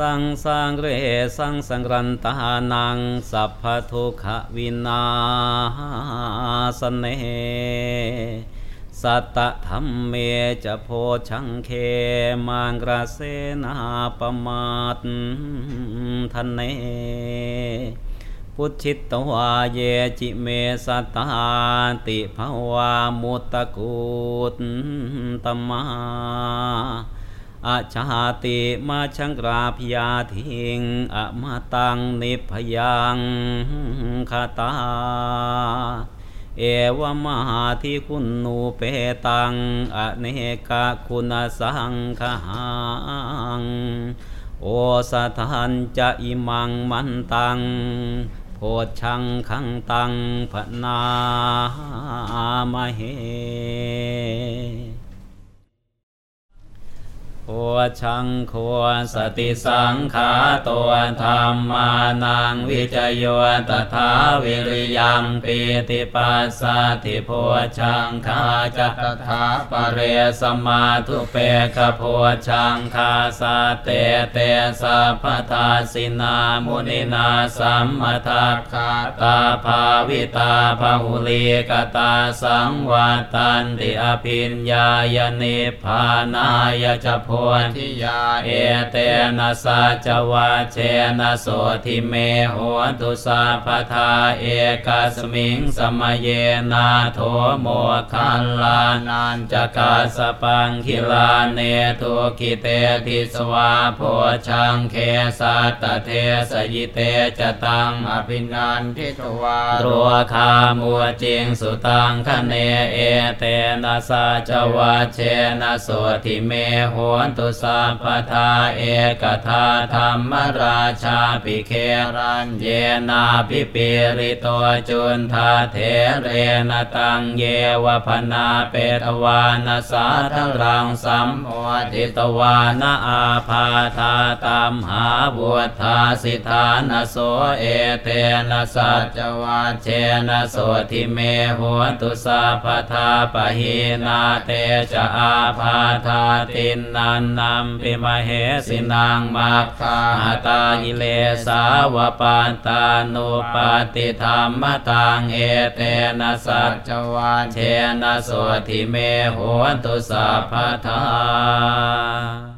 สังสังเรสังสังรันตานังสัพพทุขวินาสเนสัตตธรรมเมจะโพชังเคมังกระเสนาปมาตทันเนพุทธิตวาเยจิเมสัตตาติภาวามุตตะกุตตมา อาชาติมาชังราพยาทิงอมาตังนิพยังคาตา เอวมหาทิคุณนูเปตัง อเนกะคุณสังขัง โอสทันจะอิมังมันตัง โพชังขังตังพนามเห โคชังโคสติสังขาตัวธรรมานังวิจโยตถาวิริยังปีติปัสสติโพชังคาจัตถาปเรสมาทุเปกโพชังคาสาเตเตสัพทาสินามุนินาสัมมทัคาตาภาวิตาภาหุลีกตาสังวาตันติอภิญญายนิพพานายจะโพธิยาเอเตนะสัจวะเชนะโสทิเมโหตุสาพทาเอกาสมิงสมเยนาโทโมคัลลานันจกาสปังคิลาเนทุกขิเตทิสวาโพชฌังเคสัตตะ เทสะยิเต จะ ตัง อะภินันทิตวาโรคามุจจิงสุตังขะเณ เอเตนะสัจจะวัชเชนะโสตถิเมโหตุสัพพะทาเอกะทาธัมมะราชาปิเคลัญเญนาภิปีฬิโตจุนทัตเถเรนะ ตัญเญวพนาเปตวานาสาทรังสัมโหติตวานาอาภาธาตามหาบุตธาสิทานโสเอเตนะสัจวาเชนะโสทิเมหัวตุสาพทาปะหีนาเตจะอาภาธาตินนันนำปิมเหสินางมาคาตาอิเลสาวปานตานุปาติธรรมตังเอเตนะสัจวาเชนะโสทิเมหัวตุสาพทา